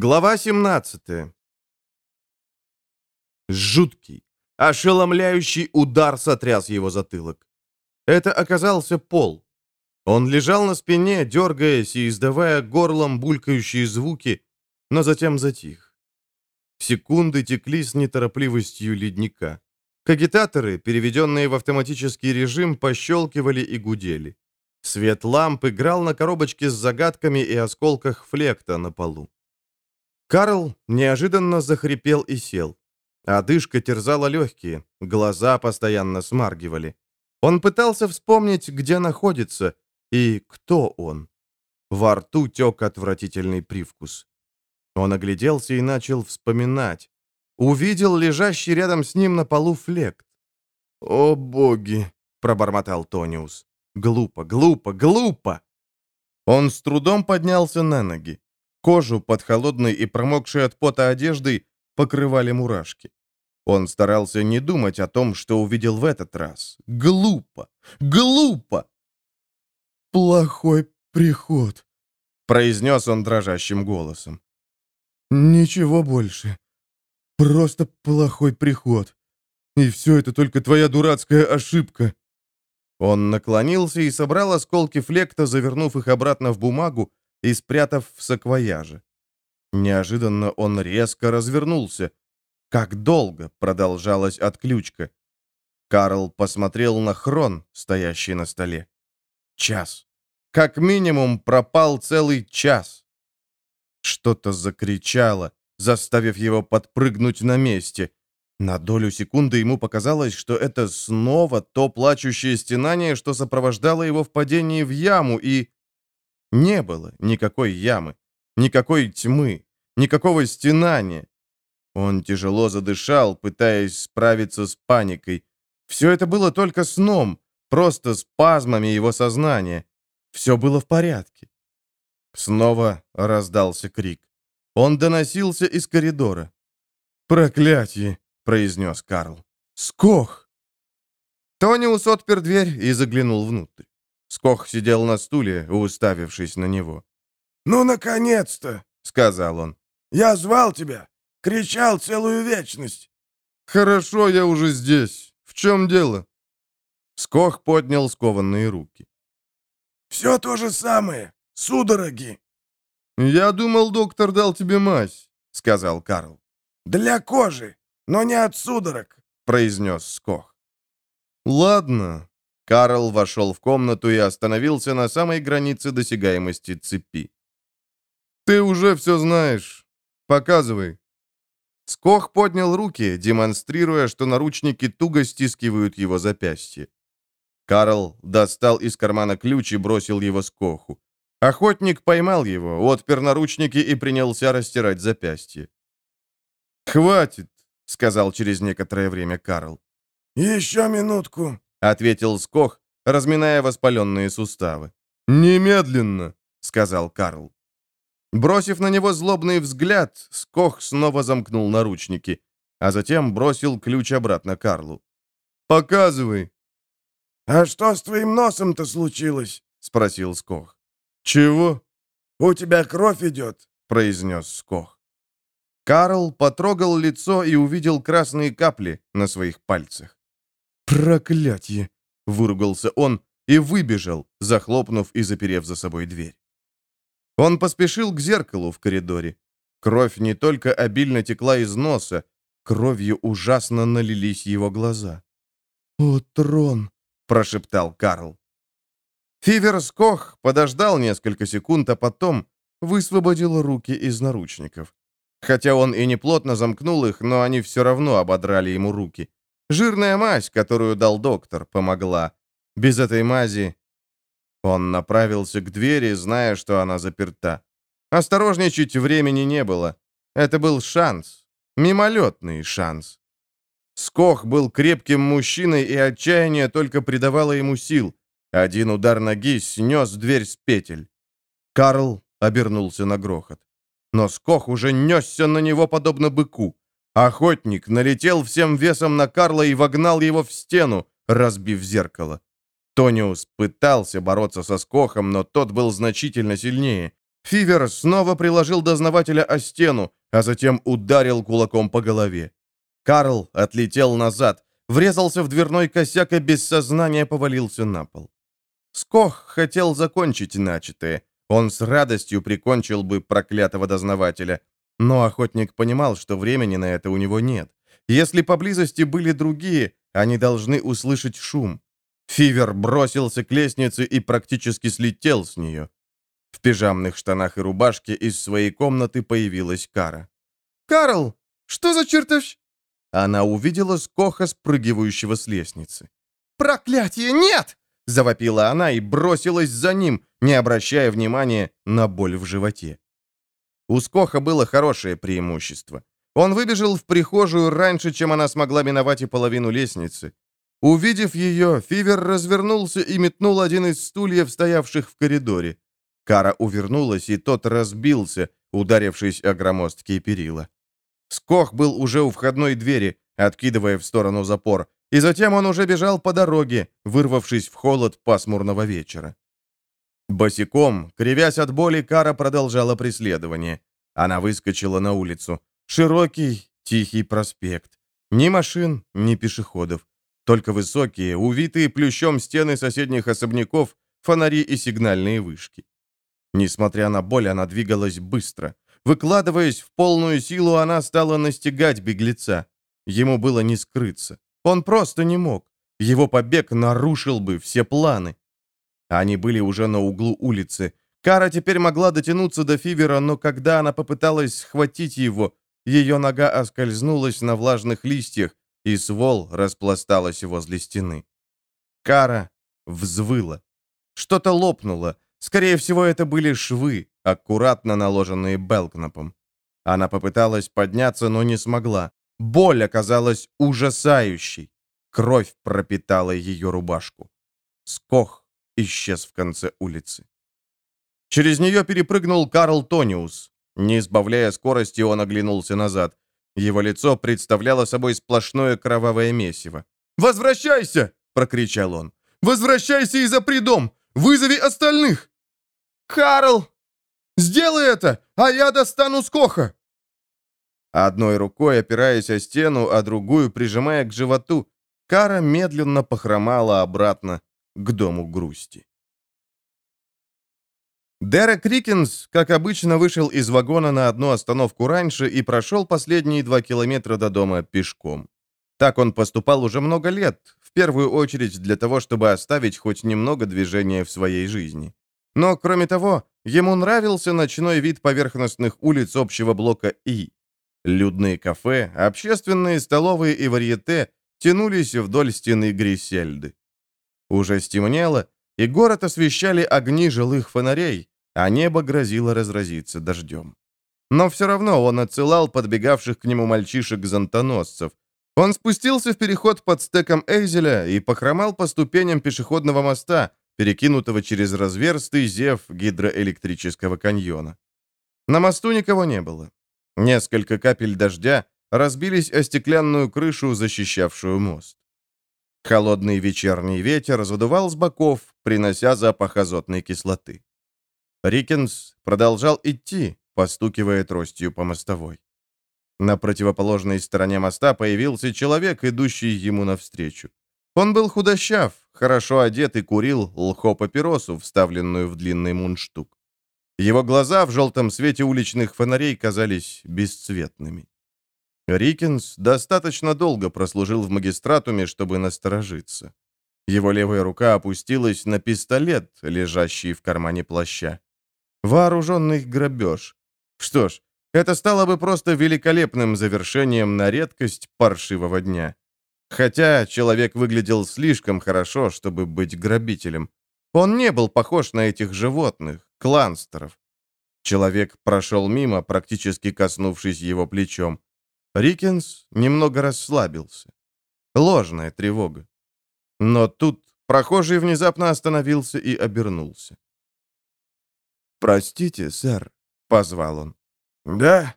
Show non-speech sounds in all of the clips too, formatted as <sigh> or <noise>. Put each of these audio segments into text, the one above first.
Глава 17 Жуткий, ошеломляющий удар сотряс его затылок. Это оказался пол. Он лежал на спине, дергаясь и издавая горлом булькающие звуки, но затем затих. Секунды текли с неторопливостью ледника. Кагитаторы, переведенные в автоматический режим, пощелкивали и гудели. Свет ламп играл на коробочке с загадками и осколках флекта на полу. Карл неожиданно захрипел и сел. Одышка терзала легкие, глаза постоянно смаргивали. Он пытался вспомнить, где находится и кто он. Во рту тек отвратительный привкус. Он огляделся и начал вспоминать. Увидел лежащий рядом с ним на полу флект. «О, боги!» — пробормотал Тониус. «Глупо, глупо, глупо!» Он с трудом поднялся на ноги. Кожу под холодной и промокшей от пота одеждой покрывали мурашки. Он старался не думать о том, что увидел в этот раз. Глупо! Глупо! «Плохой приход», — произнес он дрожащим голосом. «Ничего больше. Просто плохой приход. И все это только твоя дурацкая ошибка». Он наклонился и собрал осколки флекта, завернув их обратно в бумагу и спрятав в саквояже. Неожиданно он резко развернулся. Как долго продолжалась отключка. Карл посмотрел на хрон, стоящий на столе. Час. Как минимум пропал целый час. Что-то закричало, заставив его подпрыгнуть на месте. На долю секунды ему показалось, что это снова то плачущее стенание, что сопровождало его в падении в яму, и... Не было никакой ямы, никакой тьмы, никакого стенания. Он тяжело задышал, пытаясь справиться с паникой. Все это было только сном, просто спазмами его сознания. Все было в порядке. Снова раздался крик. Он доносился из коридора. «Проклятие!» — произнес Карл. «Скох!» Тониус отпер дверь и заглянул внутрь. Скох сидел на стуле, уставившись на него. «Ну, наконец-то!» — сказал он. «Я звал тебя! Кричал целую вечность!» «Хорошо, я уже здесь. В чем дело?» Скох поднял скованные руки. «Все то же самое. Судороги!» «Я думал, доктор дал тебе мазь», — сказал Карл. «Для кожи, но не от судорог», — произнес Скох. «Ладно». Карл вошел в комнату и остановился на самой границе досягаемости цепи. «Ты уже все знаешь. Показывай». Скох поднял руки, демонстрируя, что наручники туго стискивают его запястье. Карл достал из кармана ключ и бросил его Скоху. Охотник поймал его, отпер наручники и принялся растирать запястье. «Хватит», — сказал через некоторое время Карл. «Еще минутку», — ответил Скох, разминая воспаленные суставы. «Немедленно», — сказал Карл. Бросив на него злобный взгляд, Скох снова замкнул наручники, а затем бросил ключ обратно Карлу. «Показывай». «А что с твоим носом-то случилось?» — спросил Скох. «Чего?» «У тебя кровь идет», — произнес Скох. Карл потрогал лицо и увидел красные капли на своих пальцах. «Проклятье!» — выругался он и выбежал, захлопнув и заперев за собой дверь. Он поспешил к зеркалу в коридоре. Кровь не только обильно текла из носа, кровью ужасно налились его глаза. «О, трон!» — прошептал Карл. Фиверс Кох подождал несколько секунд, а потом высвободил руки из наручников. Хотя он и не плотно замкнул их, но они все равно ободрали ему руки. Жирная мазь, которую дал доктор, помогла. Без этой мази... Он направился к двери, зная, что она заперта. Осторожничать времени не было. Это был шанс. Мимолетный шанс. Скох был крепким мужчиной, и отчаяние только придавало ему сил. Один удар ноги снес дверь с петель. Карл обернулся на грохот. Но Скох уже несся на него, подобно быку. Охотник налетел всем весом на Карла и вогнал его в стену, разбив зеркало. Тониус пытался бороться со Скохом, но тот был значительно сильнее. Фивер снова приложил дознавателя о стену, а затем ударил кулаком по голове. Карл отлетел назад, врезался в дверной косяк и без сознания повалился на пол. Скох хотел закончить начатое. Он с радостью прикончил бы проклятого дознавателя. Но охотник понимал, что времени на это у него нет. Если поблизости были другие, они должны услышать шум. Фивер бросился к лестнице и практически слетел с нее. В пижамных штанах и рубашке из своей комнаты появилась Кара. «Карл, что за чертовщ...» Она увидела Скоха, спрыгивающего с лестницы. «Проклятие, нет!» — завопила она и бросилась за ним, не обращая внимания на боль в животе. У Скоха было хорошее преимущество. Он выбежал в прихожую раньше, чем она смогла миновать и половину лестницы. Увидев ее, Фивер развернулся и метнул один из стульев, стоявших в коридоре. Кара увернулась, и тот разбился, ударившись о громоздкие перила. Скох был уже у входной двери, откидывая в сторону запор, и затем он уже бежал по дороге, вырвавшись в холод пасмурного вечера. Босиком, кривясь от боли, Кара продолжала преследование. Она выскочила на улицу. Широкий, тихий проспект. Ни машин, ни пешеходов. Только высокие, увитые плющом стены соседних особняков, фонари и сигнальные вышки. Несмотря на боль, она двигалась быстро. Выкладываясь в полную силу, она стала настигать беглеца. Ему было не скрыться. Он просто не мог. Его побег нарушил бы все планы. Они были уже на углу улицы. Кара теперь могла дотянуться до Фивера, но когда она попыталась схватить его, ее нога оскользнулась на влажных листьях, и свол распласталась возле стены. Кара взвыла. Что-то лопнуло. Скорее всего, это были швы, аккуратно наложенные Белкнапом. Она попыталась подняться, но не смогла. Боль оказалась ужасающей. Кровь пропитала ее рубашку. Скох исчез в конце улицы. Через нее перепрыгнул Карл Тониус. Не избавляя скорости, он оглянулся назад. Его лицо представляло собой сплошное кровавое месиво. «Возвращайся!» — прокричал он. «Возвращайся и запри дом! Вызови остальных!» «Карл! Сделай это, а я достану скоха!» Одной рукой опираясь о стену, а другую прижимая к животу, Кара медленно похромала обратно к дому грусти. Дерек Рикинс, как обычно, вышел из вагона на одну остановку раньше и прошел последние два километра до дома пешком. Так он поступал уже много лет, в первую очередь для того, чтобы оставить хоть немного движения в своей жизни. Но, кроме того, ему нравился ночной вид поверхностных улиц общего блока И. Людные кафе, общественные столовые и варьете тянулись вдоль стены Грисельды. Уже стемнело, и город освещали огни жилых фонарей, а небо грозило разразиться дождем. Но все равно он отсылал подбегавших к нему мальчишек-зонтоносцев. Он спустился в переход под стеком Эйзеля и похромал по ступеням пешеходного моста, перекинутого через разверстый зев гидроэлектрического каньона. На мосту никого не было. Несколько капель дождя разбились о стеклянную крышу, защищавшую мост. Холодный вечерний ветер задувал с боков, принося запах азотной кислоты. Рикенс продолжал идти, постукивая тростью по мостовой. На противоположной стороне моста появился человек, идущий ему навстречу. Он был худощав, хорошо одет и курил лхо-папиросу, вставленную в длинный мундштук. Его глаза в желтом свете уличных фонарей казались бесцветными. Рикенс достаточно долго прослужил в магистратуме, чтобы насторожиться. Его левая рука опустилась на пистолет, лежащий в кармане плаща. Вооруженный грабеж. Что ж, это стало бы просто великолепным завершением на редкость паршивого дня. Хотя человек выглядел слишком хорошо, чтобы быть грабителем. Он не был похож на этих животных, кланстеров. Человек прошел мимо, практически коснувшись его плечом. Рикенс немного расслабился. Ложная тревога. Но тут прохожий внезапно остановился и обернулся. «Простите, сэр», — позвал он. «Да?»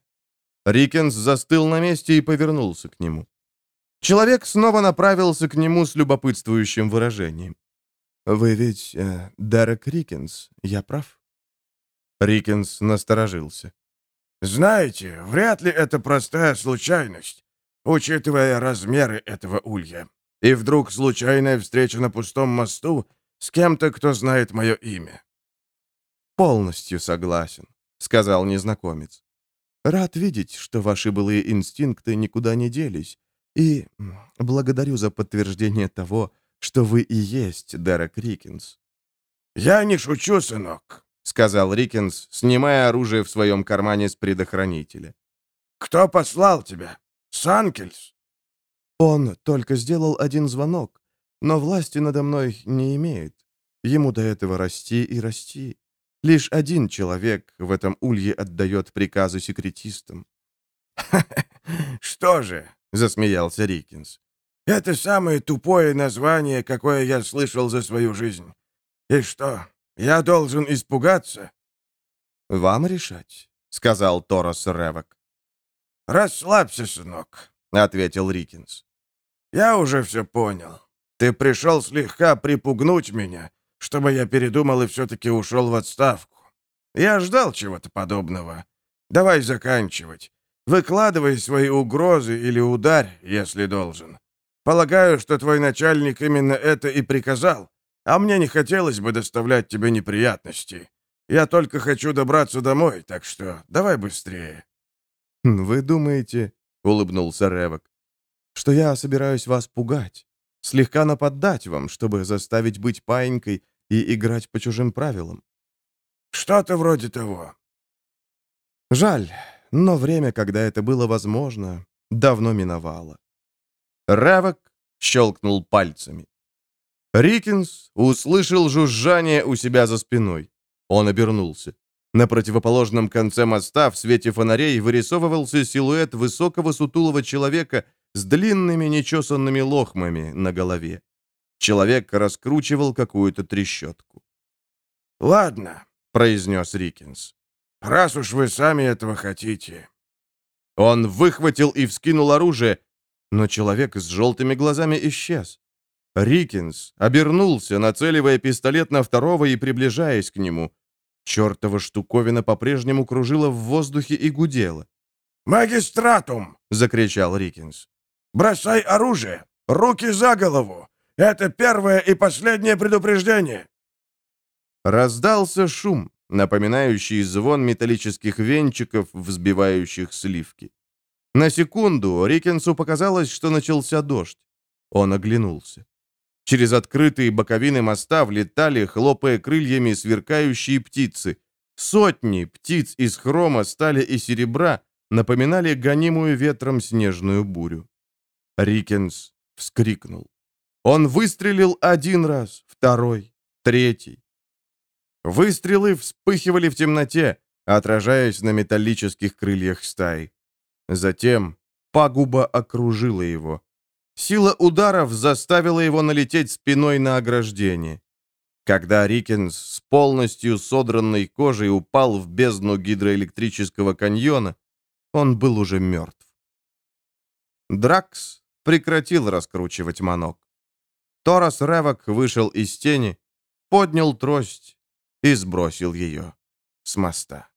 Рикенс застыл на месте и повернулся к нему. Человек снова направился к нему с любопытствующим выражением. «Вы ведь э, Дерек Рикенс, я прав?» Рикенс насторожился. «Знаете, вряд ли это простая случайность, учитывая размеры этого улья. И вдруг случайная встреча на пустом мосту с кем-то, кто знает мое имя». «Полностью согласен», — сказал незнакомец. «Рад видеть, что ваши былые инстинкты никуда не делись, и благодарю за подтверждение того, что вы и есть Дерек Рикинс». «Я не шучу, сынок», — сказал Рикинс, снимая оружие в своем кармане с предохранителя. «Кто послал тебя? Санкельс?» «Он только сделал один звонок, но власти надо мной не имеет. Ему до этого расти и расти. Лишь один человек в этом улье отдает приказы секретистам». <laughs> «Что же?» — засмеялся Рикинс. «Это самое тупое название, какое я слышал за свою жизнь. И что, я должен испугаться?» «Вам решать», — сказал Торос Ревок. «Расслабься, сынок», — ответил Рикинс. «Я уже все понял. Ты пришел слегка припугнуть меня, чтобы я передумал и все-таки ушел в отставку. Я ждал чего-то подобного. Давай заканчивать. Выкладывай свои угрозы или ударь, если должен. Полагаю, что твой начальник именно это и приказал, а мне не хотелось бы доставлять тебе неприятности. Я только хочу добраться домой, так что давай быстрее». «Вы думаете, — улыбнулся Ревок, — что я собираюсь вас пугать, слегка нападать вам, чтобы заставить быть паинькой и играть по чужим правилам?» «Что-то вроде того». «Жаль, но время, когда это было возможно, давно миновало. Равок щелкнул пальцами. Рикинс услышал жужжание у себя за спиной. Он обернулся. На противоположном конце моста в свете фонарей вырисовывался силуэт высокого сутулого человека с длинными нечесанными лохмами на голове. Человек раскручивал какую-то трещотку. «Ладно», — произнес Рикинс. Раз уж вы сами этого хотите». Он выхватил и вскинул оружие, но человек с желтыми глазами исчез. Рикинс обернулся, нацеливая пистолет на второго и приближаясь к нему. Чертова штуковина по-прежнему кружила в воздухе и гудела. «Магистратум!» — закричал Рикинс. «Бросай оружие! Руки за голову! Это первое и последнее предупреждение!» Раздался шум напоминающий звон металлических венчиков, взбивающих сливки. На секунду Рикенсу показалось, что начался дождь. Он оглянулся. Через открытые боковины моста влетали, хлопая крыльями, сверкающие птицы. Сотни птиц из хрома, стали и серебра напоминали гонимую ветром снежную бурю. Рикенс вскрикнул. Он выстрелил один раз, второй, третий. Выстрелы вспыхивали в темноте, отражаясь на металлических крыльях стаи. Затем пагуба окружила его. Сила ударов заставила его налететь спиной на ограждение. Когда Рикенс с полностью содранной кожей упал в бездну гидроэлектрического каньона, он был уже мертв. Дракс прекратил раскручивать манок. Торос Ревок вышел из тени, поднял трость и сбросил ее с моста.